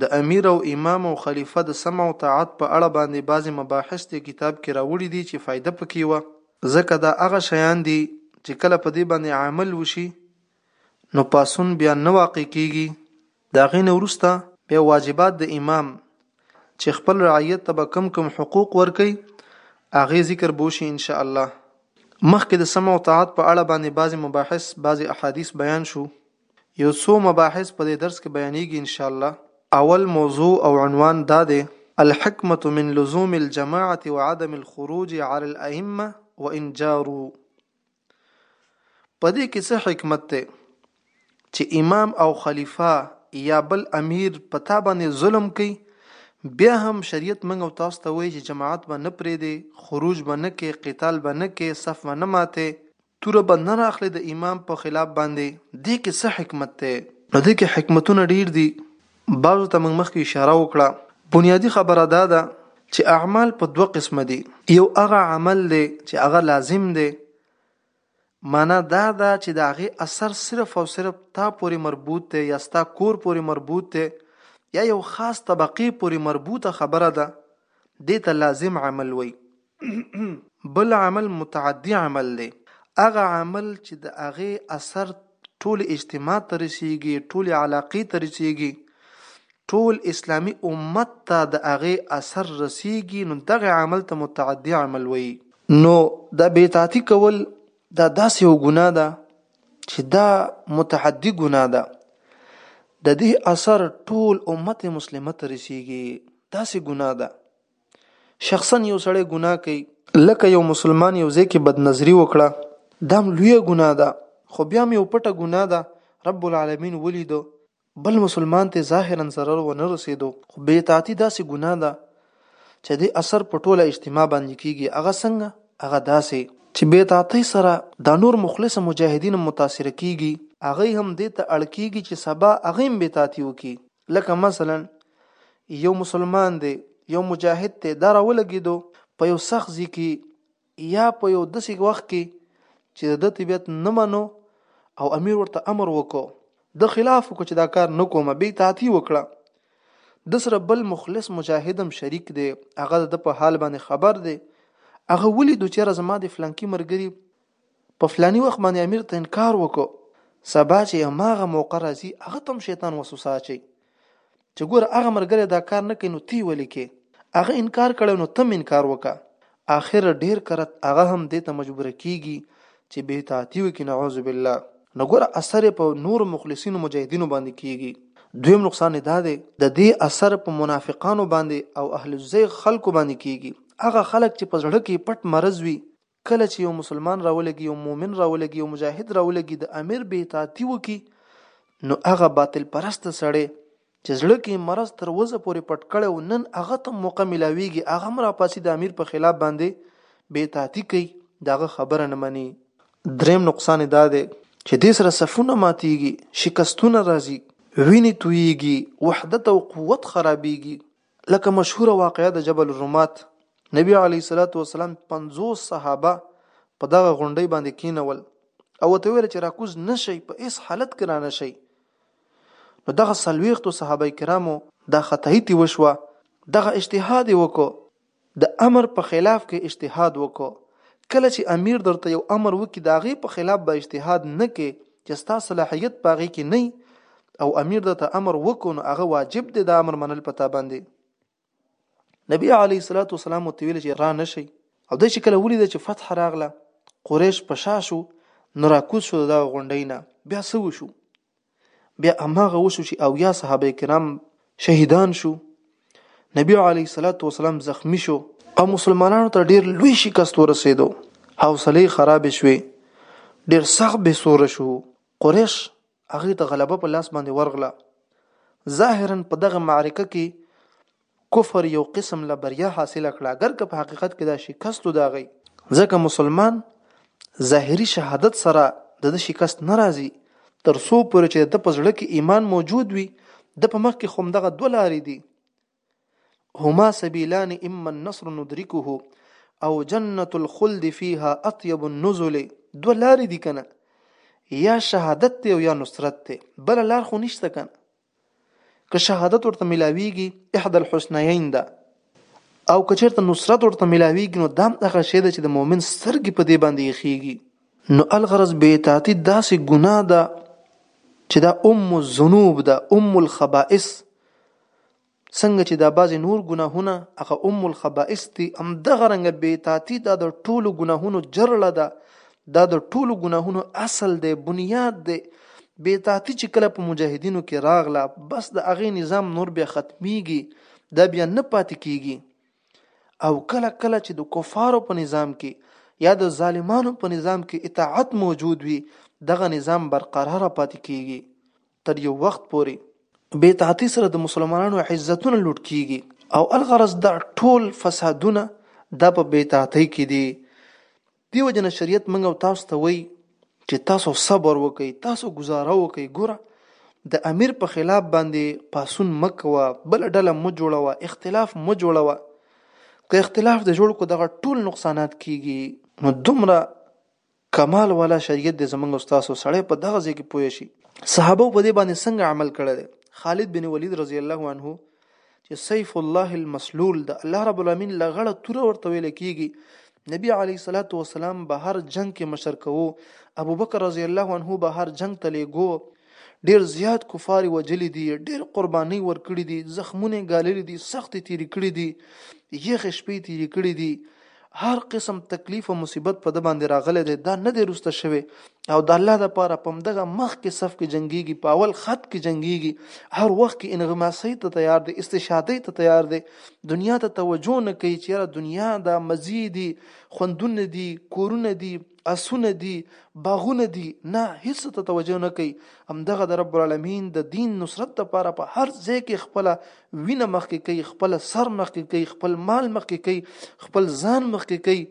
د امیر او امام او خلیفه د سمع او طاعت په اړه باندې بعضې مباحث دې کتاب کې راوړي دي چې فایده په کې وه، ځکه دا هغه شیان دي چې کله په دې باندې عمل وشي نو پاڅون بیا نه واقع کیږي، د هغې نه وروسته بیا واجبات د امام چې خپل رعیت ته به کوم کوم حقوق ورکوي هغې ذکر به وشي ان شاءالله، مخکې د سمع او طاعت په اړه باندې بعضې مباحث بعضې احادیث بیان شو. یو څو مباحث په دې درس کې بیانیږي ان شاء الله. اول موضوع او عنوان دا دی، الحکمة من لزوم الجماعة وعدم الخروج علی الائمة وان جارو. په دې کې څه حکمت دی چې امام او خلیفه یا بل امیر په تا باندې ظلم کوي بیا هم شریعت موږ او تاسو ته وایي چې جماعت به نه پرېږدې خروج به نه کې قتال به نه کې صف به نه ماتې توره به نه راخلې د امام په خلاف باندې دې کې څه حکمت دی؟ په دې کې حکمتونه ډیر دي بعضو ته موږ مخکې اشاره وکړه بنیادي خبره دا ده چې اعمال په دوه قسمه دي یو هغه عمل دی چې هغه لازم دی معنا دا ده چې د هغې اثر صرف او صرف تا پورې مربوط دی یا ستا کور پورې مربوط دی یا یو خاص طبقې پورې مربوطه خبره ده دې ته لازم عمل وي بل عامل متعدي عامل دی، هغه عامل چې د هغه اثر ټولې اجتماع ته رسېږي، ټولې علاقې ته رسېږي، ټول اسلامي امت ته د هغه اثر رسېږي، نو دغه عامل ته متعدي عامل وایي. نو دا بیطاعتي کول دا داسې یوه ګناه ده چې دا متعدي ګناه ده، د دې اثر ټول امت مسلمه ته رسېږي، داسې ګناه ده. شخصا یو سړی ګناه کوي لکه یو مسلمان یو ځای کې بدنظری وکړه دام لویه ګناه ده خو بیا مې یو پټه ګناه ده رب العالمین ولیدو بل مسلمان ته ظاهرا ضرر و نه رسیدو خو بې اطاعتي داسې ګناه ده چې د اثر په ټوله اجتماع باندې کیږي هغه څنګه هغه داسې چې بې اطاعتۍ سره د نور مخلص مجاهدین متاثر کیږي هغه هم دې ته اړ کیږي چې سبا هغه هم بې اطاعتي وکړي لکه مثلا یو مسلمان دی یو مجاهد ته دا راولګېدو په یو سخت ځي کې یا په یو داسې وخت کې چې د طبیعت نه منو او امیر ورته امر وکړو د خلاف کو چې دا کار نه کومه به تعتی وکړه د سره بل مخلص مجاهدم شریک دی هغه د په حال باندې خبر دی هغه ولې د چیرې زما د فلانکی مرګري په فلاني وخت باندې امیر ته انکار وکړو سبا چې هماغه موقع راځي هغه تم شیطان وسوسه اچي چې ګوره هغه مرګره دا کار نه کوي نو تی ولې کې هغه انکار کړي نو تم انکار وکا اخر ډیر کرت هغه هم دې ته مجبور کیږي چې به تاتی وکي نعوذ بالله نو ګوره اثر په نور مخلصینو مجاهدینو باندې کیږي دویم نقصان دا دی د دې اثر په منافقانو باندې او اهل زیغ خلکو باندې کیږي هغه خلک چې په زړه کې پټ مرز وي کله چي یو مسلمان راولږي یو مؤمن راولږي یو مجاهد راولږي د امیر بې اطاعتي وکړي نو هغه باطل پرسته سړی چې زړه کې مرض تر وزه پورې پټ کړی او نن هغه ته موقع ملاویږي هغه هم راپاسي د امیر په خلاف باندې بې اطاعتي کوي د هغه خبره نه مني دریم نقصان دا دی چې دې سره صفونه ماتیږي شکستونه راځي وینې تویږي وحدت او قوت خرابیږي لکه مشهوره واقعه د جبل الرمات نبی علی صلوات و سلام 50 صحابه په دغه غونډۍ باندې کینول او ته ویل چې راکوز نشي په اس حالت کې را نشي نو دغه سلويختو صحابه کرامو دا خطایتی وشوه دغه اجتهاد وکړو د امر په خلاف کې اجتهاد وکړو کله چې امیر درته یو امر وکړي د هغې په خلاف به اجتهاد نه کې چې ستا صلاحیت په هغې کې نه او امیر درته امر وکړو نو هغه واجب دی د امر منل په تا باندې نبی علی صلوات و سلام ته ویل چې را نشي او د چې کله ولید چې فتح راغله قریش په شاشو نو راکوز شو د غونډینا بیا سو شو بیا هماغه وشو چې اویا صحابه کرام شهیدان شو نبی علی صلوات و سلام زخمی شو او مسلمانانو ته ډیر لوی شکست ورسېدو حوصله خراب شوه ډیر سخت به سور شو قریش هغه ته غلبه په لاس باندې ورغله ظاهرا په دغه معرکه کې کفر یو قسم له بریا حاصله کړه اګر که په حقیقت کې دا شکست و د هغوی. ځکه مسلمان ظاهري شهادت سره د ده شکست نه راځي تر څو پورې چې د ده په زړه کې ایمان موجود وي، ده په مخکې خو همدغه دوه لارې دي، هما سبیلان اما النصر ندرکه او جنة الخلد فيها اطیب النزل دوه لارې دي کنه یا شهادت دی او یا نصرت دی بله لار خو نشته کنه. که شهادت ورته ملاویږي احد الحسنیین ده او که چیرته نصرت ورته ملاویږي نو دام هغه شی ده چې د مؤمن سترګې په دې باندې یخیږي نو الغرض به اطاعتي داسې ګناه ده چې دا ام الذنوب ده ام الخبائث څنګه چې دا بعضې نور ګناهونه هغه ام الخبائث دي همدغه رنګه بې اطاعتي دا د ټولو ګناهونو جرړه ده دا د ټولو ګناهونو اصل دی بنیاد دی بې اطاعتي چې کله په مجاهدینو کې راغله بس د هغې نظام نور بیا ختمیږي دا بیا نه پاتې کیږي او کله کله چې د کفارو په نظام کې یا د ظالمانو په نظام کې اطاعت موجود وي دغه نظام برقرار پاتې کیږي تر یو وخت پورې بې اطاعتۍ سره د مسلمانانو عزتونه لوټ کیږي او الغرض دا ټول فسادونه دا په بې اطاعتۍ کې دي دیو جن شریعت منګ او تاسو ته وایي چې تاسو صبر وکړئ تاسو گزاره وکړئ ګوره د امیر په خلاف باندې پاسون مکوه بل ډله مو جوړوه اختلاف مو جوړوه که اختلاف د جوړ کو دغه ټول نقصانات کیږي نو دومره کمال والا شریعت دې زمونږ او ستاسو سړی په دغه ځای کې پوه شي صحابه په دې باندې څنګه عمل کړی دی خالد بن ولید رضی الله عنه چې سیف الله المسلول د الله رب العالمین لغړه توره ورته ویل کیږي نبی علی صلوات و سلام به هر جنگ کې مشر کوو ابو بکر رضی الله عنه به هر جنگ ته لګو ډیر زیات کفار وجلی دي ډیر قرباني ورکړي دي زخمونه غاللي دي سخت تیری کړي دي یخ شپې تیری کړي دي هر قسم تکلیف او مصیبت په د باندې راغلی دی دا نه دی روسته شوی او د الله د پاره پم دغه مخ کې صف کې جنگيږي په اول خط کې جنگيږي هر وخت کې انغماسي ته تیار دی استشهادي ته تیار دی دنیا ته توجه نه کوي چې دنیا دا مزيدي خوندونه دي کورونه دي اسونه دي باغونه دي نه هیڅ ته توجه نه کوي همدغه د رب العالمین د دین نصرت لپاره په هر ځای کې خپل وینه مخکې کوي خپل سر مخکې کوي خپل مال مخکې کوي خپل ځان مخکې کوي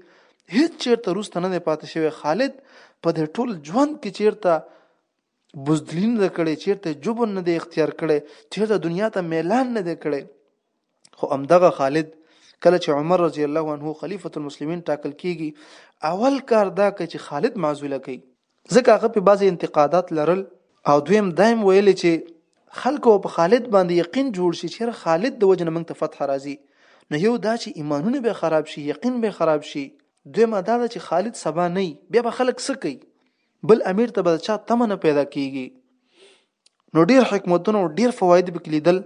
هیڅ چیرته روسته نه پاتې شوی خالد په دې ټول ژوند کې چیرته بزدلی نه ده کړې چیرته جبن نه دی اختیار کړی چیرته دنیا ته میلان نه دی کړی خو امدغه خالد کله چې عمر رضی الله عنه خلیفۃ المسلمین ټاکل کیږي اول کار دا کوي چې خالد معزوله کوي ځکه هغه په بعضی انتقادات لرل او دویم دایم ویل چې خلکو په خالد باندې یقین جوړ شي چې خالد د وجنه موږ ته فتح راځي نو یو دا چې ایمانونه به خراب شي یقین به خراب شي دویمه دا چې خالد سبا نه بیا به خلک سکی بل امیر ته بل چا تمه نه پیدا کیږي نو ډیر حکمتونه او ډیر فواید به کلیدل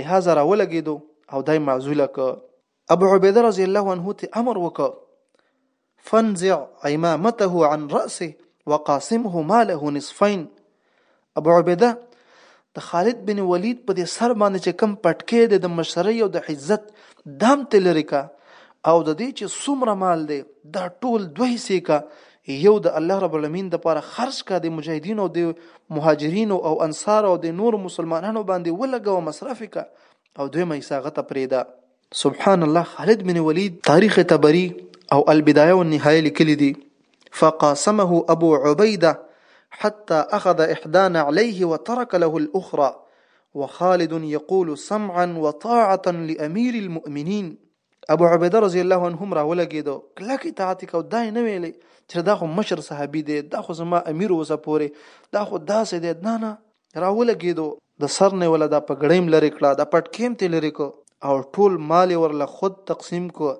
لهدا راولګیدو او دای معزوله ک ابو عبیده رضی الله عنه ته امر وکړ فنزع عمامته عن راسه وقاسمه ماله نصفين ابو عبیده د خالد بن ولید په دې سر باندې چې کم پټکې د د مشرۍ او د عزت دام ته لري کا او د دې چې څومره مال دی دا ټول دوه حصے کا یو د الله رب العالمین د پاره خرج کا د مجاهدینو او د مهاجرینو او انصار او د نور مسلمانانو باندې ولګو مصرف کا او دوی مې ساغه ته پریدا سبحان الله خالد بن ولید تاریخ تبری او البدايه والنهايه لیکلي دي فقاسمه ابو عبيده حتى اخذ احدانا عليه وترك له الاخرى وخالد يقول سمعا وطاعه لامير المؤمنين ابو عبیده رضی الله عنه هم راولګېدو کلک اطاعت کو دا نه ویلې چې دا خو مشر صحابي دی دا خو زما امیر وسه پورې دا خو داسې دی نه نه راولګېدو، د سر نه یې وله دا پګړیم لرې کړه، دا پټکیم ترې لرې کړ او ټول مال یې ورله خود تقسیم کړ،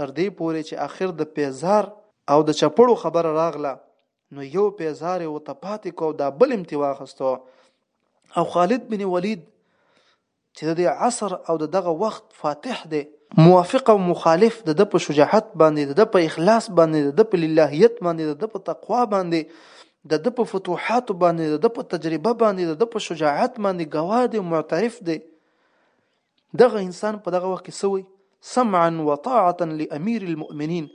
تر دې پورې چې اخر د پېزار او د چپړو خبره راغله، نو یو پېزار یې ورته پاتې کړ او دا بل هم ترې واخیست او خالد بن ولید چې د دې عصر او د دغه وخت فاتح دی، موافق او مخالف د ده په شجاعت باندې، د ده په اخلاص باندې، د ده په للهیت باندې، د ده په تقوا باندې، د ده په فتوحاتو باندې، د ده په تجربه باندې، د ده په شجاعت باندې ګواه دی او معترف دی. دغه انسان په دغه وخت کې څه وایي؟ سمعا وطاعتا لامیر المؤمنین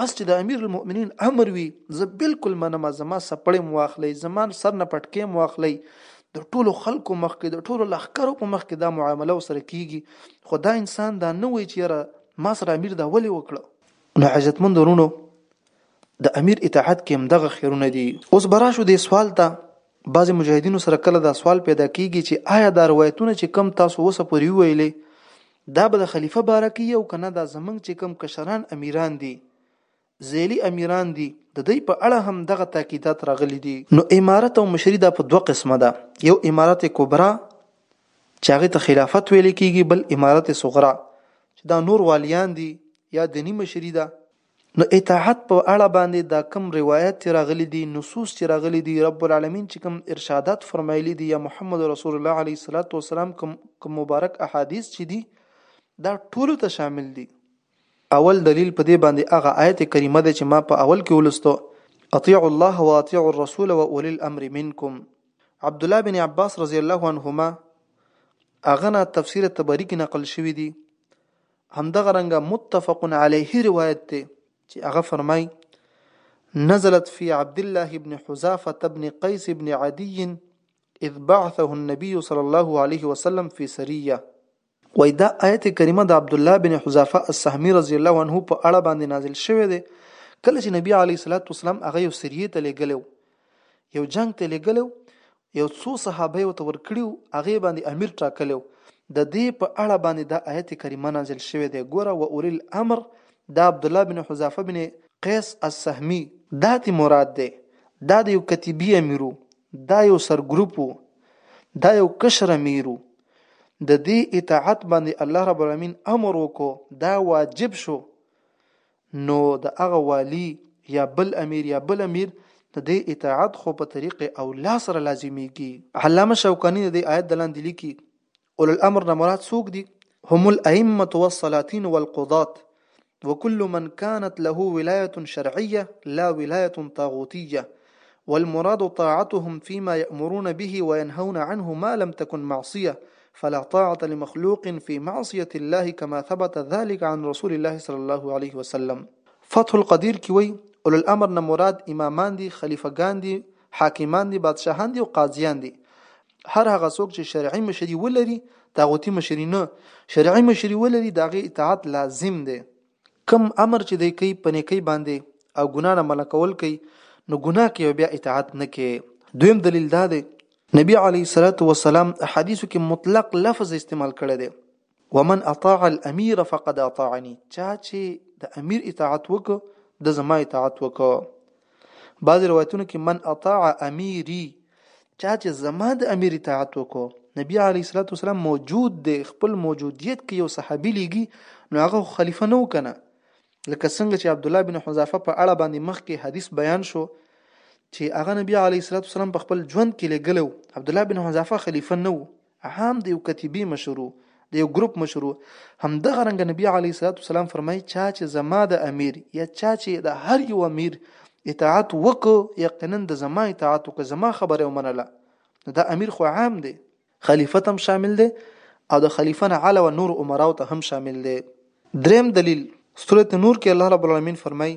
بس چې د امیر المؤمنین امر وي زه بالکل منم زما سپړې مو واخلئ زما سر نه پټکې مو واخلئ د ټولو خلکو مخ کې د ټولو لخکرو په مخ کې دا معامله وسره کیږي خو دا انسان دا نه وایي چې یاره ما سره امیر دا ولې وکړه نو عزتمند ورونو د امیر اطاعت کې هم دغه خیرونه دي اوس براشو دې سوال ته بعضې مجاهدینو سره کله دا سوال پیدا کیږي چې آیا دا روایتونه چې کم تاسو اوسه پورې ویلې دا به د خلیفه باره کې یو کنه دا زمنګ چې کم کشران امیران دي زیلی امیران دي د دې په اړه هم دغه تاکیدات راغلي دي نو امارت او مشری دا په دوه قسمه ده یو امارت کبرا چې هغه ته خلافت ویل کیږي بل امارت صغرا چې دا نور والیان دي یا دینی مشری ده نو اطاعت په اړه باندې دا کوم روایت چې راغلي دي نصوص چې راغلي دي رب العالمین چې کوم ارشادات فرمایلي دي یا محمد رسول الله علیه الصلاۃ والسلام کوم مبارک احادیث چې دي دا ټول ته شامل دي اول دلیل په دې باندې هغه آیت کریمه ده چې ما په اول کې ولستو اطیع الله واطیع الرسول واولی الامر منکم عبد الله بن عباس رضی الله عنهما اغنا تفسیر تبری کې نقل شوی دی همدغه رنګه متفق علیه روایت دی چې هغه فرمای نزلت فی عبد الله ابن حذافه ابن قیس ابن عدی اذ بعثه النبي صلی الله علیه وسلم فی سریه وای دا آیت کریمه د عبد الله بن حذافه السهمی رضی الله عنه په اړه باندې نازل شوه دی کله چې نبی علی صلوات والسلام هغه یو سریه ته لګلو یو جنگ ته لګلو یو څو صحابه یې ورته ورکړي وو، هغه یې باندې امیر ټاکلی و، د دې په اړه باندې دا آیت کریمه نازل شوی دی، ګوره واولي الامر دا عبدالله بن حذافه بن قیس السهمي، دا ترې مراد دی، دا د یو کتیبې امیر و، دا یو سرګروپ و، دا یو کشر امیر و، د دې اطاعت باندې الله رب العالمین امر وکړو، دا واجب شو، نو د هغه والي یا بل امیر یا بل امیر د دې اطاعت خو په طریق اولا سره لازمیږي. علامه شوکاني د دې آیت د لاندې لیکي، اولو الامر نه مراد څوک دي؟ هم الائمة والسلاطین والقضاة وکل من کانت له ولایة شرعیة لا ولایة طاغوتیة والمراد طاعتهم فيما يأمرون به وينهون عنه ما لم تكن معصية فلا طاعة لمخلوق في معصية الله كما ثبت ذلك عن رسول الله صلى الله عليه وسلم فتح القدير کې وایي اولو الامر نه مراد امامان دي خلیفه ګان دي حاکمان دي بادشاهان دي او قاضیان دي هر هغه څوک چې شرعي مشري ولري طاغوتي مشري نه شرعي مشري ولري داغه اطاعت لازم دی کوم امر چې دی کوي په نیکۍ باندې او ګناه نه منع کول کوي نو ګناه کوي او بیا اطاعت نه کوي دویم دلیل دا دی نبی علی صلوات و سلام حدیثو کې مطلق لفظ استعمال کړی دی ومن اطاع الامير فقد اطاعني چا چې د امیر اطاعت وکړ د زما اطاعت وکړ بعضې روایتونو کې من اطاع امیری چا چې زما د امیر اطاعت وکړو نبی علیه الصلاۃ والسلام موجود دی خپل موجودیت کې یو صحابي لیږي نو هغه خلیفہ نو کنه لکه څنګه چې عبد الله بن حذافه په اړه باندې مخکې حدیث بیان شو چې هغه نبی علیه الصلاۃ والسلام په خپل ژوند کې لګلو عبد الله بن حذافه خلیفہ نه وو عام د یو کتیبې مشر وو، د یو ګروپ مشر وو، همدغه رنګه نبی علیه الصلوة والسلام فرمایي چا چې زما د امیر یا چا چې د هر یو امیر اطاعت وکړ یقینا د زما اطاعت وکړ زما خبره ومنله نو دا امیر خو عام دی خلیفه هم شامل دی او د خلیفه نه علاوه نور عمراو ته هم شامل دی دریم دلیل سورة نور کې الله رب العالمین فرمایي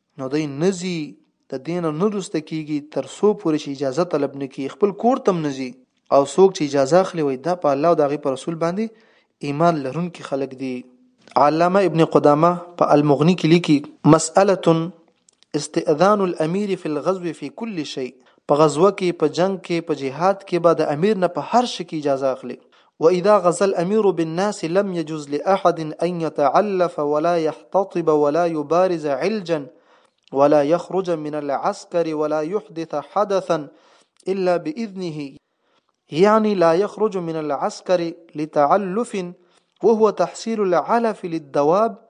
نو دی نه ځي د دې نه نه روسته کېږي تر څو پورې چې اجازه طلب نه کړي خپل کور ته هم نه ځي او څوک چې اجازه اخلي وایي دا په الله او د هغې په رسول باندې ایمان لرونکي خلک دي علامه ابن قدامه په المغني کې لیکي مسأله استئذان الامیر فی الغزو فی کل شی په غزوه کې په جنگ کې په جهاد کې به د امیر نه په هر شي کې اجازه اخلي وإذا غزا الأمير بالناس لم يجوز لأحد أن يتعلف ولا يحتطب ولا يبارز علجا ولا يخرج من العسكر ولا يحدث حدثا إلا بإذنه يعني لا يخرج من العسكر لتعلف وهو تحصيل العلف للدواب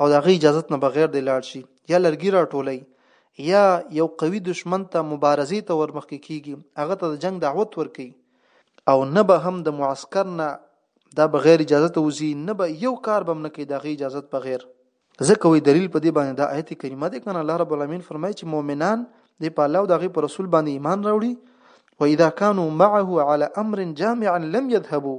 او د هغه اجازت نه بغیر دی لاړ شي یا لرګي راټولي یا یو قوي دشمن ته مبارزې ته ورمخکې کیږي هغه ته د جنگ دعوت ورکي او نه به هم د معسكر نه دا بغیر اجازه ته وزي نه به یو کار بم نه کوي د هغه اجازت بغیر ځکه وی دلیل په دې باندې د آیت کریمه ده کنه الله رب العالمین فرمایي چې مؤمنان د په الله او د غي پر رسول باندې ایمان راوړي واذا كانوا معه على امر جامع لم يذهبوا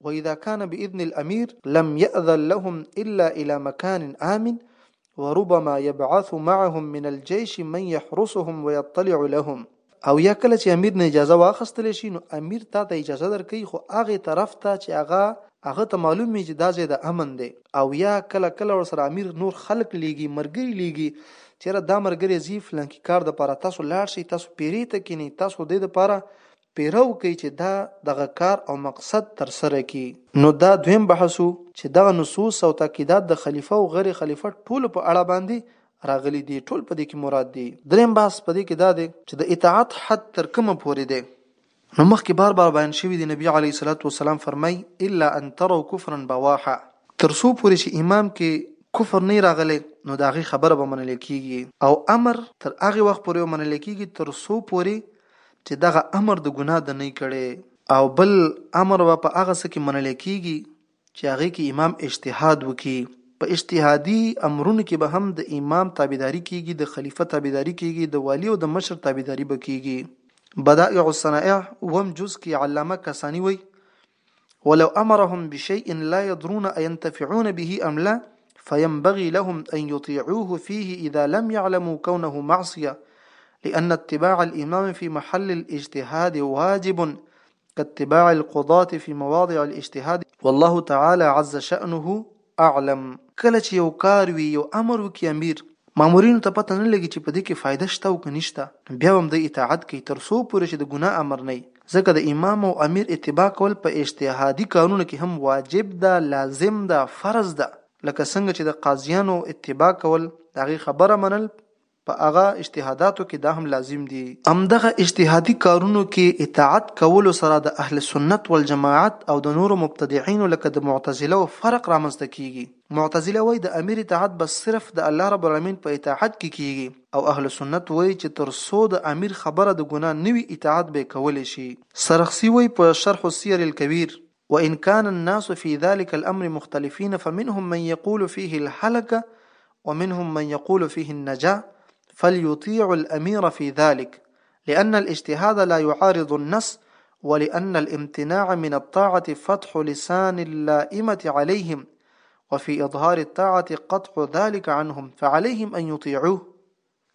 واذا كان باذن الامير لم ياذن لهم الا الى مكان امن وربما يبعث معهم من الجيش من يحرسهم ويطلع لهم او یا کله چې امیر نه اجازه واخستل شي نو امیر تا ته اجازه درکې خو هغه طرف ته چې هغه هغه ته معلوم وي چې دا ځای د امن دی او یا کله کله ور سره امیر نور خلق لیږي مرګري لیږي چیرې دا مرګري زی فلانکی کار د پاره تاسو لاړ شي تاسو پیری ته کینی تاسو د لپاره پیره وکړي چې دا دغه کار او مقصد تر سره کړي. نو دا دویم بحث وو چې دغه نصوص او تاکیدات د خلیفه او غیر خلیفه ټولو په اړه باندې راغلي دي، ټول په دې کې مراد دي. دریم بحث په دې کې دا دی چې د اطاعت حد تر کومه پورې دی؟ نو مخکې بار بار بیان شوي دي، نبي علیه الصلوة والسلام فرمایي، الا ان تروا کفرا بواحا، تر څو پورې چې امام کې کفر نه وي راغلی نو د هغه خبره به منل کیږي او امر تر هغه وخت پورې به منل کیږي تر څو پورې چې دغه امر د ګناه د نۀ کړي. او بل امر به په هغه څه کې منل کېږي چې هغې کې امام اجتهاد وکړي. په اجتهادي امرونو کې به هم د امام تابعداري کېږي، د خليفه تابعداري کېږي، د والي او د مشر تابعداري به کېږي. بدائع الصنائع اووم جز کې علامه کساني وايي. ولو امرهم بشيء لا يدرون اينتفعون به ام لا فينبغي لهم ان يطيعوه فيه اذا لم يعلموا كونه معصيه لأن اتباع الإمام في محل الاجتهاد واجب كاتباع القضاة في مواضع الاجتهاد والله تعالى عز شأنه اعلم. کله چې یو کار وي، یو امر وکړي امیر، مامورینو ته پته نه لګي چې په دې کې فایده شته او که نشته، نو بیا به هم دوی اطاعت کوي تر څو پورې چې د ګناه امر نه وي، ځکه د امام او امیر اتباع کول په اجتهادي کارونو کې هم واجب ده، لازم ده، فرض ده، لکه څنګه چې د قاضیانو اتباع کول، د هغې خبره منل، په هغه اجتهاداتو کې دا هم لازم دي. همدغه اجتهادي کارونو کې اطاعت کولو سره د اهل سنت والجماعت او د نورو مبتدعینو لکه د معتزلو فرق رامنځ ته کیږي. معتزله وایي د امیر اطاعت به صرف د الله رب العالمین په اطاعت کې کیږي او اهل سنت وایي چې تر څو د امیر خبره د ګناه نه وي اطاعت به یې کولی شي. سرخسي وایي په شرح السیر الکبیر. وان كان الناس في ذلك الامر مختلفين فمنهم من يقول فيه الحلقه ومنهم من يقول فيه النجاه فليطيع الأمير في ذلك لأن الاجتهاد لا يعارض النص ولأن الامتناع من الطاعة فتح لسان اللائمة عليهم وفي إظهار الطاعة قطع ذلك عنهم فعليهم أن يطيعوه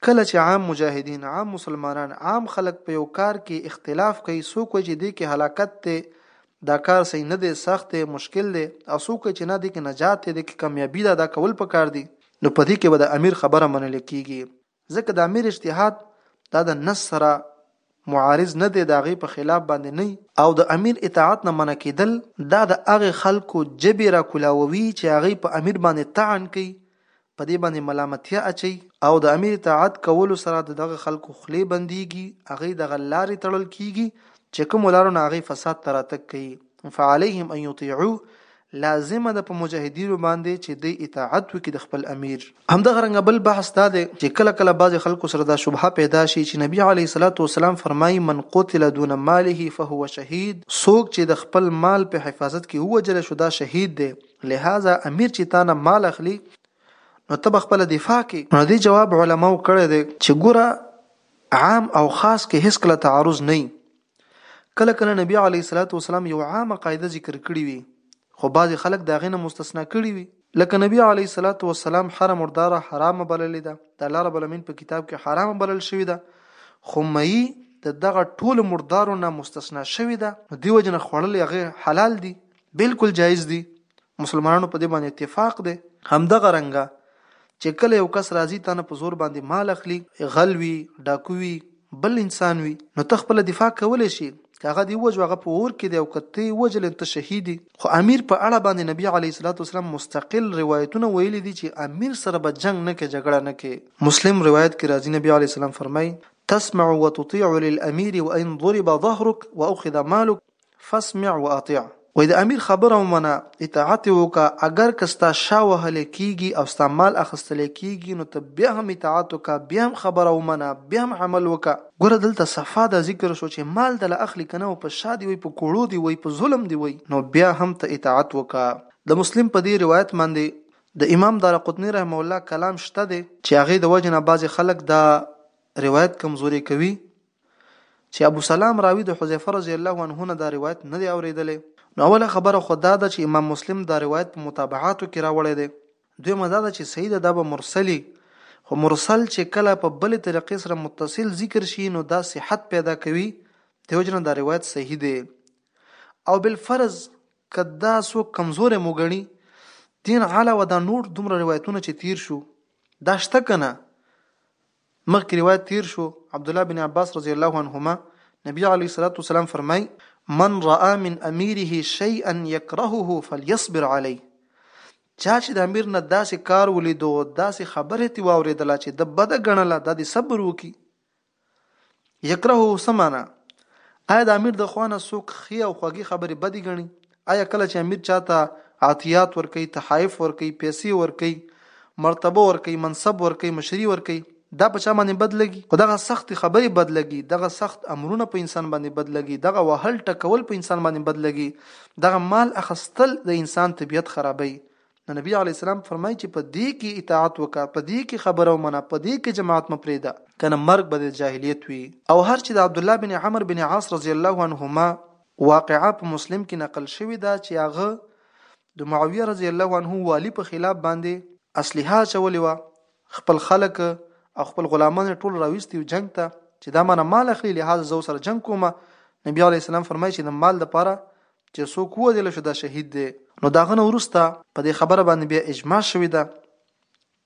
کله چې عام مجاهدین، عام مسلمانان، عام خلک په یو کار کې اختلاف کوي، څوک وایي چې دې کې هلاکت دی، دا کار صحیح نه دی، سخت دی، مشکل دی او څوک وایي چې نه، دې کې نجات دی، دې کې کامیابي ده، دا کول پکار دي، نو په دې کې به د امیر خبره منل کېږي، ځکه د امیر اجتهاد دا د نص سره معارض نه دی، د هغې په خلاف باندې نه. او د امیر اطاعت نه منع کېدل دا د هغه خلکو ژبې راکولاووي چې هغوی په امیر باندې طعن کوي، په دې باندې ملامتيا اچوي او د امير اطاعت کولو سره د دغه خلکو خلې بنديږي هغه دغه لارې تړل کيږي چې کوم لارو نه هغه فساد تراتک کوي فعليهم ان يطيعو لازمه ده په مجاهدینو باندې چې د اطاعت وکړي د خپل امیر همدغه رنګ بل بحث دا دی چې کله کله بعض خلکو سره دا شبهه پیدا شي چې نبی علی صلوات و سلام فرمایي من قتل دون ماله فهو شهید څوک چې د خپل مال په حفاظت کې وجل شو دا شهید دی لهذا امیر چې تا نه مال اخلي نو ته به خپل دفاع کې نو دې جواب علماو کړی دی چې ګوره عام او خاص کې هیڅ کله تعارض نه کله کله نبی علی صلوات و سلام یو عامه قاعده ذکر کړی وي خو بعض خلک دا غینه مستثنا کړی وي لکه نبی علی صلوات و سلام حرم مرداره حرام بللی ده د الله رب العالمین په کتاب کې حرام بلل شوی ده خو مئی د دغه ټول مردارو نه مستثنا شوی ده دیو جن خړل هغه حلال دي بلکل جایز دي مسلمانانو په دې باندې اتفاق دی همدغه رنګه چې کله یو کس راځي تا نه په زور باندې مال اخلي غل وي ډاکو وي بل انسان وي نو ته خپل دفاع کولی شي که هغه دی وجو هغه په اور کې دی او که ته وجل ته شهیدي خو امیر په اړه باندې نبی علی صلوات والسلام مستقل روایتونه ویلي دي چې امیر سره به جنگ نه کې جګړه نه کې مسلم روایت کې راځي نبی علی السلام فرمای تسمع وتطيع للامير وان ضرب ظهرك واخذ مالك فاسمع واطع وای د امیر خبره ومنه اطاعت وکا اگر کستا شا وهل کیږي او ستا مال اخستل کیږي نو ته بیا هم اطاعت وکا بیا هم خبره ومنه بیا هم عمل وکا ګوره دلته صفا دا ذکر شو چې مال دل اخلي کنه او په شا دی وای په کوړو دی وای په ظلم دی وای نو بیا هم ته اطاعت وکا د مسلم په دې روایت باندې د امام دارقطنی رحمه الله کلام شته دی چې هغه د وجه نه بعضی خلک دا روایت کمزوري کوي چې ابو سلام راوي د حذیفه رضی الله عنه نه دا روایت نه دی اورېدلی نو اوله خبره خو دا ده چې امام مسلم دا روایت په متابعاتو کې راوړی دی دویمه دا ده چې صحیح ده دا به مرسلی خو مرسل چې کله په بلې طریقې سره متصل ذکر شي نو دا صحت پیدا کوي دیو جن دا روایت صحیح دی او بل فرض کدا سو کمزور موګنی دین علاوه دا نور دومره روایتونه چې تیر شو دا شته کنه مخکې روایت تیر شو عبدالله بن عباس رضی الله عنهما نبی علیه الصلاة والسلام فرمای من رأى من اميره شيئا يكرهه فليصبر عليه چا چې د امیر نه داسې کار ولیدو داسې خبره تی واوریدله چې د بده ګڼله د دې صبر وکي یکرهه څه معنا؟ آیا د امیر د خوا نه څوک ښې او خوږې خبرې بدې ګڼي؟ آیا کله چې امیر چاته عطیات ورکوي، تحایف ورکوي، پیسې ورکوي، مرتبه ورکوي، منصب ورکوي، مشري ورکوي، دا په چا باندې بد لګي؟ خو دغه سختې خبرې بد لګي، دغه سخت امرونه په انسان باندې بد لګي، دغه وهل ټکول په انسان باندې بد لګي، دغه مال اخستل د انسان طبیعت خرابوي، نو نبی علی السلام فرمای چې په دې کې اطاعت وکا په دې کې خبره ومنه په دې کې جماعت مپریدا کنه مرګ به د جاهلیت وي او هر چې د عبد الله بن عمر بن عاص رضی الله عنهما واقعا په مسلم کې نقل شوی دا چې هغه د معاویه رضی الله عنه والی په خلاف باندې اصلحه چولې و خپل خلک او خپل غلامان ټول راويستي جنگ ته چې دا معنی مال اخلي لهدا زو سره جنگ کومه نبی علی السلام فرمایي چې د مال لپاره چې څوک وویل شو دا شهید دی نو داغه نه ورسته په دې خبره باندې بیا اجماع شوې ده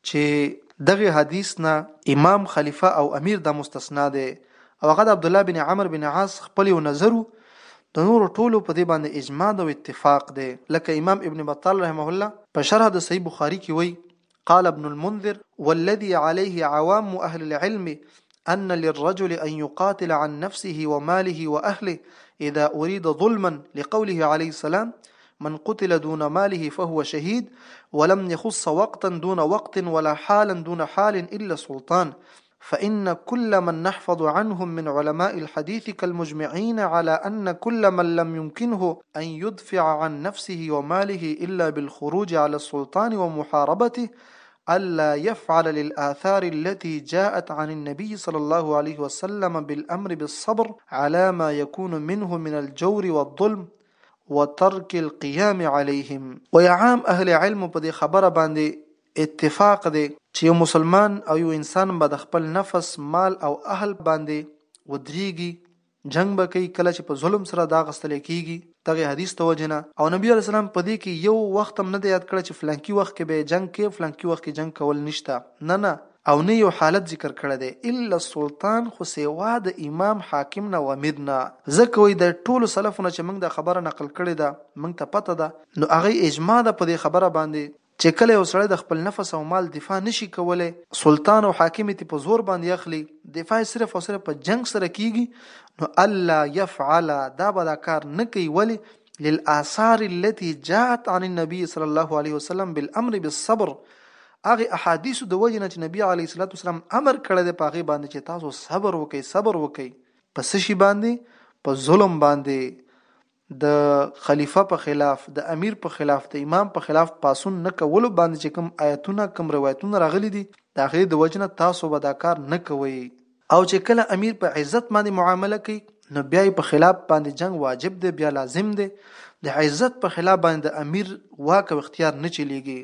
چې دغه حدیث نه امام خلیفہ او امیر د مستثنا دی او هغه د عبد الله بن عمر بن عاص خپل یو نظر د نور ټولو په دې باندې اجماع او اتفاق دی لکه امام ابن بطال رحمه الله په شرح د صحیح بخاری کې وایي قال ابن المنذر والذي عليه عوام أهل العلم أن للرجل أن يقاتل عن نفسه وماله وأهله إذا أريد ظلما لقوله عليه السلام من قتل دون ماله فهو شهيد ولم يخص وقتا دون وقت ولا حالا دون حال إلا سلطان فإن كل من نحفظ عنهم من علماء الحديث كالمجمعين على أن كل من لم يمكنه أن يدفع عن نفسه وماله إلا بالخروج على السلطان ومحاربته ألا يفعل للآثار التي جاءت عن النبي صلى الله عليه وسلم بالأمر بالصبر على ما يكون منه من الجور والظلم وترك القيام عليهم ويا عام أهل علم بدي خبر باندي اتفاق دی چې یو مسلمان او یو انسان به د خپل نفس، مال او اهل باندې ودریږي، جنګ به کوي کله چې په ظلم سره دا غستل کیږي، دغه حدیث د وجې نه او نبی علیه السلام په دې کې یو وخت هم نه ده یاد کړی چې فلانکي وخت کې به یې جنګ کوي او فلانکي وخت کې جنګ کول نشته، نه نه او نه یې یو حالت ذکر کړی دی الا السلطان خو سوا د امام، حاکم نه او امیر نه، ځکه وایي د ټولو سلفو نه چې موږ دا خبره نقل کړې ده موږ ته پته ده نو هغه اجماع ده په دې خبره باندې چې کله یو سړی د خپل نفس او مال دفاع نه شي کولی، سلطان او حاکم یې ترې په زور باندې اخلي، دفاع یې صرف او صرف په جنګ سره کېږي، نو الا یفعل، دا به دا کار نه کوي، ولې؟ للآثار التي جاءت عن النبي صلی الله علیه وسلم بالامر بالصبر، هغې احادیثو د وجې نه چې نبي علیه الصلوة والسلام امر کړی دی په هغې باندې چې تاسو صبر وکړئ، صبر وکړئ، په څه شي باندې؟ په ظلم باندې، د خلیفه په خلاف، د امیر په خلاف، د امام په خلاف پاڅون نه کولو باندې چې کوم آیتونه، کوم روایتونه راغلي دي، د هغې د وجې نه تاسو به دا کار نه کوئ. او چې کله امیر په عزت باندې معامله کوي نو بیا یې په خلاف باندې جنګ واجب دی، بیا لازم دی، د عزت په خلاف باندې د امیر واک او اختیار نه چلیږي،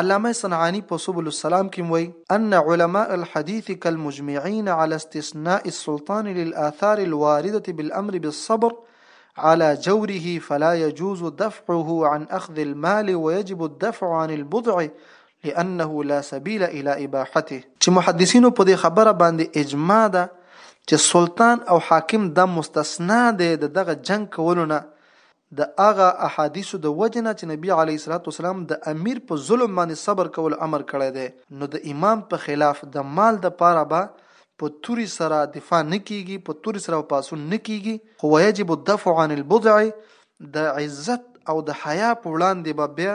علامه صنعاني په سبل السلام کې وايي، ان علماء الحديث کالمجمعين على استثناء السلطان للآثار الواردة بالامر بالصبر على جوره فلا يجوز دفعه عن اخذ المال ويجب الدفع عن البضع لانه لا سبيل الى اباحته. چې محدثينو په دې خبره باندې اجماع ده چې سلطان او حاکم دا مستثنی دی د دغه جنګ کولو نه د هغه احادیثو د وجې نه چې نبي علیه الصلوة والسلام د امیر په ظلم باندې صبر کولو امر کړی دی، نو د امام په خلاف د مال د پاره به په توري سره دفاع نه کیږي، په توري سره به پاڅون نه کیږي، خو ویجب الدفع عن البضع، د عزت او د حیا په وړاندې به بیا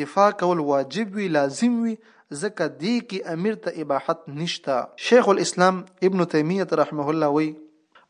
دفاع کول واجب وي، لازم وي، ځکه دې کې امیر ته اباحت نشته. شیخ الاسلام ابن تیمیة رحمه الله وایي.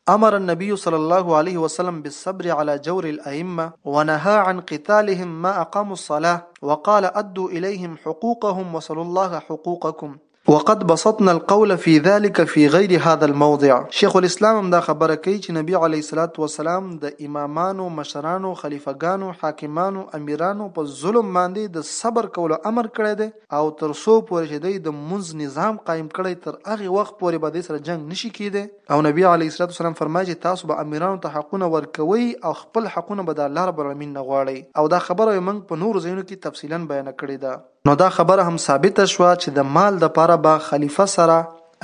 امر النبي صلی الله علیه وسلم بالصبر علی جور الائمة ونهی عن قتالهم ما اقاموا الصلاة وقال ادو الیهم حقوقهم وصلو الله حقوقکم وقد بسطنا القول فی ذلک فی غیر هذا الموضع شیخ الاسلام هم دا خبره کوي چې نبی علیه الصلوة والسلام د امامانو، مشرانو، خلیفه ګانو، حاکمانو، امیرانو په ظلم باندې د صبر کولو امر کړی دی، او تر څو پورې چې دی د مونځ نظام قایم کړی تر هغه وخت پورې به دی سره جنګ نشي کیدی او نبی علیه الصلوة والسلام فرمایي چې تاسو به امیرانو ته حقونه ورکوئ او خپل حقونه به د الله رب العالمین نه غواړئ او دا خبره یې مونږ په نورو ځایونو کې تفصیلا بیانه کړې ده. نو دا خبره هم ثابته شوه چې د مال لپاره به خلیفه سره،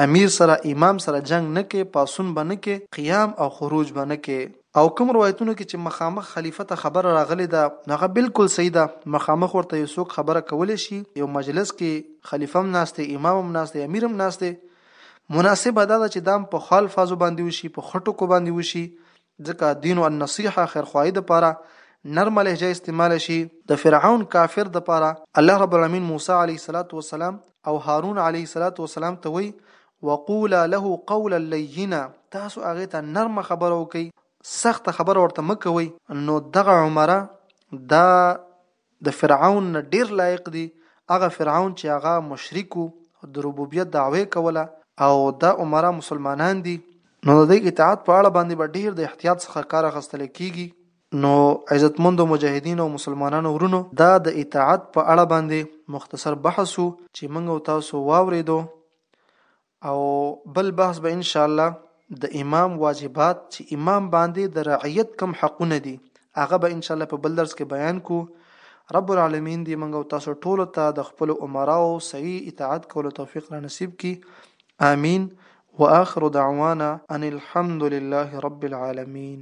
امیر سره، امام سره جنګ نه کې، پاڅون به نه کې، قیام او خروج به نه کې. او کوم روایتونو کې چې مخامخ خلیفه ته خبره راغلې ده نو هغه بالکل صحیح ده مخامخ ورته یو څوک خبره کولی شي یو مجلس کې خلیفه هم ناست دی امام هم ناست دی امیر هم ناست دی مناسبه دا ده چې دام په خال فازو باندې وشي په خټو کو باندې وشي ځکه دین او النصیحه خیرخواهی د پاره نرمه لهجه استعمال شي د فرعون کافر د پاره الله رب العالمین موسی علیه السلام او هارون علیه السلام ته وی وقولا له قولا لینا تاسو هغه ته نرمه خبره وکړئ سخته خبره ورته مه کوئ نو دغه عمره دا د فرعون نه ډیر لایق دی هغه فرعون چې هغه مشرک او د ربوبیت دعوی کوله او دا عمره مسلمانان دي نو د دې اطاعت په اړه باندې به ډیر د احتیاط څخه کار اخستل کیږي نو عزتمندو مجاهدینو او مسلمانانو ورونو دا د اطاعت په اړه باندې مختصر بحث چې موږ تاسو واوریدو او بل بحث به ان شاء الله د امام واجبات چې امام باندې د رعیت کم حقونه دي هغه به ان شاء الله په بل درس کې بیان کو رب العالمین دې موږ او تاسو ټول ته د خپل عمراو صحیح اطاعت کولو توفیق را نصیب کړي آمین واخر دعوانا ان الحمد لله رب العالمین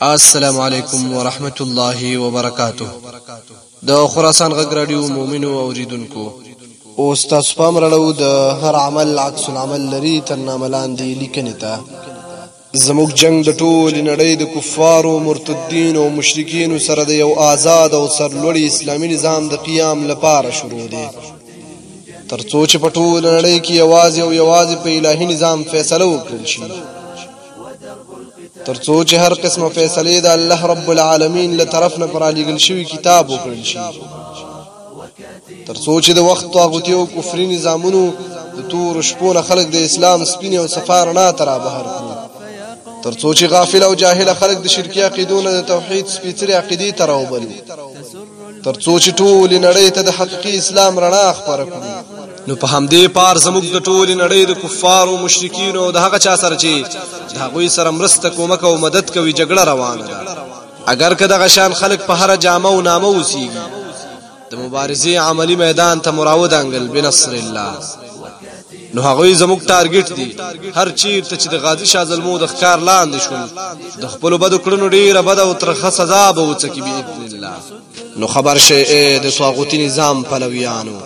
السلام علیکم ورحمت الله وبرکاته د خراسان غږ رادیو مؤمنو اوریدونکو او تاسو پام راړو د هر عمل عکس العمل لري تر نامه لاندې لیکنې ته زموږ جنگ د ټولې نړۍ د کفارو مرتدینو او مشرکینو سره د یو آزاد او سرلوړي اسلامي نظام د قیام لپاره شروع دی ترڅو چې په ټوله نړۍ کې یوازې او یوازې په الهي نظام فیصله وکړل شي ترڅو چې هر قسمه فیصله د الله رب العالمین له طرف نه پر علی شوی کتاب وکړل شي تر څو چې د وخت طاغوتي او کفري نظامونو د تور شپو نه خلک د اسلام سپینې او صفا رڼا ته رابهر کړو تر څو چې غافل او جاهل خلک د شرکي عقیدو نه د توحید سپېڅلې عقیدې ته راوبلي تر څو چې ټولې نړۍ ته د حقیقي اسلام رڼا خپره کړو نو په همدې پار زموږ د ټولې نړۍ د کفارو مشرکینو او د هغه چا سره چې د هغوی سره مرسته کومک او مدد کوي جګړه روانه ده اګر که دغه شان خلک په هر جامه او نامه اوسیږي د مبارزې عملی میدان ته مراود انګل بنصر الله نو هغه زموږ ټارګټ دي هر چیرته چې د غازی شاه زلمو د ښکار لاندې شول د خپل بد کړنو ډیره بد او ترخه سزا به وڅکي باذن الله نو خبر شئ اے د طاغوتی نظام پلویانو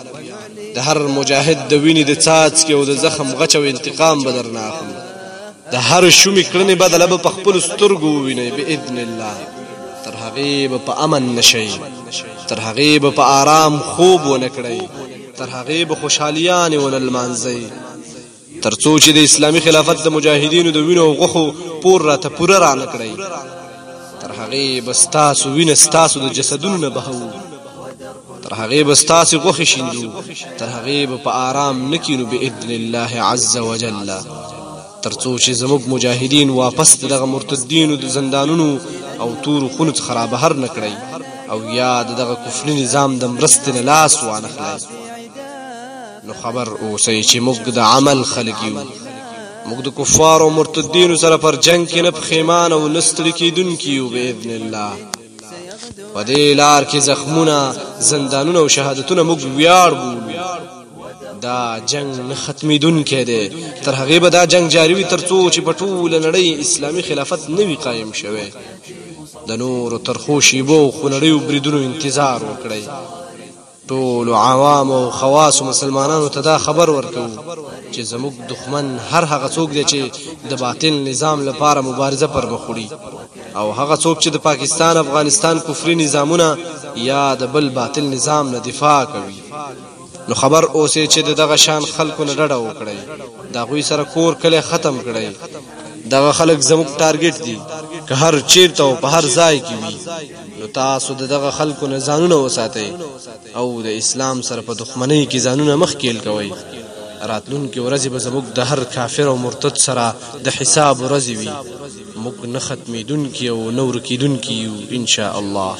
د هر مجاهد د وینې د څاڅ کې او د زخم غچ او انتقام بدر نه اخلم د هر شومې کړنې بدله به په خپل سترګو ووینئ باذن الله تر هغه به په امن نشئ تر هغه به په آرام خوب ونکړئ تر هغه به خوشحالیان ونلمانځئ ترڅو چې د اسلامي خلافت د مجاهدینو د وینو او غوښو پور راته پوره را نه کړئ تر هغې به ستاسو وینه ستاسو د جسدونو نه بهوو تر هغې به ستاسې غوښې شیندو تر هغې به په آرام نه کینو باذن الله عز وجل ترڅو چې زموږ مجاهدین واپس دغه مرتدینو د زندانونو او تورو خونو څخه را بهر نه کړئ او یا دغه کفري نظام د مرستې نه لاس وانه خلئ نو خبر اوسئ چې موږ د عمل خلک یو موږ د کفار او مرتدینو سره پر جنگ کې نه پښیمان او نستړي کیدونکي یو باذن الله په دې لار کې زخمونه زندانونه او شهادتونه موږ ویاړ بولو دا جنگ نه ختمیدونکی دی تر هغه به دا جنگ جاری وي ترڅو چې په ټول نړۍ اسلامي خلافت نه وي قائم شوی د نور ترخو شیبو خنړیو بریدونو انتظار وکړئ ټول عوام او خواص مسلمانانو ته دا خبر ورکو چې زموږ دښمن هر هغه څوک دی چې د باطل نظام لپاره مبارزه پر مخ وړي او هغه څوک چې د پاکستان افغانستان کفري نظامونه یا د بل باطل نظام نه دفاع کوي نو خبر اوسې چې دغه شان خلکو نه ډډه وکړي دا غوي سره کور کله ختم کړي دغه خلک زموږ ټارګټ دي که هر چیرته او په هر ځای کې وي نو تاسو دغه خلکو نه ځانونه وساتئ او د اسلام سره په دښمنۍ کې ځانونه مخ کېل کوئ راتلونکې ورځې به زموږ د هر کافر او مرتد سره د حساب ورځې وي موږ نه ختمېدونکي او نه ورکېدونکي یو ان شاء الله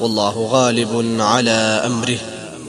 والله غالب على امره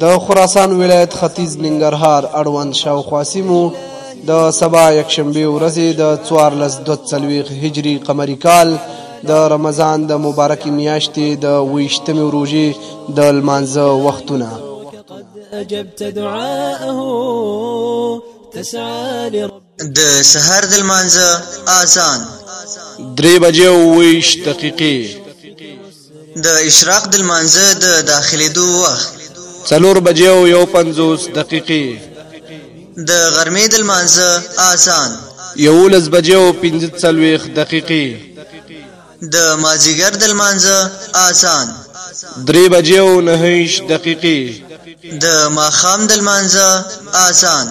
د خراسان ولایت ختیځ ننګرهار اړوند شاوخوا سیمو د سبا یکشنبې ورځې د څوارلس دوه څلوېښت هجري قمري کال د رمضان د مبارکې میاشتې د ویشتمې روژې د لمانځه وختونه د سهار د لمانځه اذان درې بجې او ویشت دقیقې د اشراق د لمانځه د داخلېدو وخت. څلور بجې او یو پنځوس دقیقې. د غرمې د لمانځه آذان. یوولس بجې او پنځه څلوېښت دقیقې. د مازیګر د لمانځه آذان. درې بجې او نهویشت دقیقې. د ماښام د لمانځه آذان.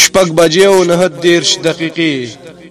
شپږ بجې او نهه دېرش دقیقې.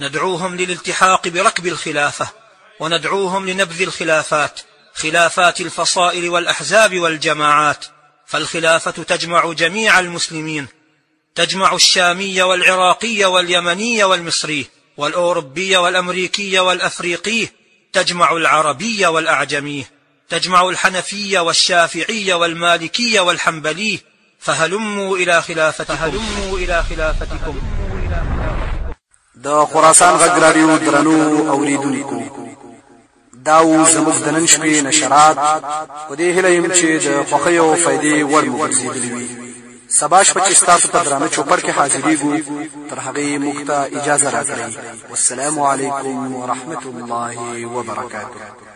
ندعوهم للالتحاق بركب الخلافة وندعوهم لنبذ الخلافات خلافات الفصائل والأحزاب والجماعات فالخلافة تجمع جميع المسلمين تجمع الشامي والعراقي واليمني والمصري والأوروبي والأمريكي والأفريقي تجمع العربي والأعجمي تجمع الحنفيه والشافعيه والمالكيه والحنبليه فهلموا الى خلافتكم د خراسان غږ رادیو درنو اوریدونکو دا و زموږ د نن شپې نشرات په دې هیله یم چې د خوښۍ او فایدې وړ مو ګرځېدلي وي سبا شپه چې ستاسو په درانه چوپړ کې حاضرېږو تر هغې موږ ته اجازه راکړئ والسلام علیکم ورحمت الله وبرکاته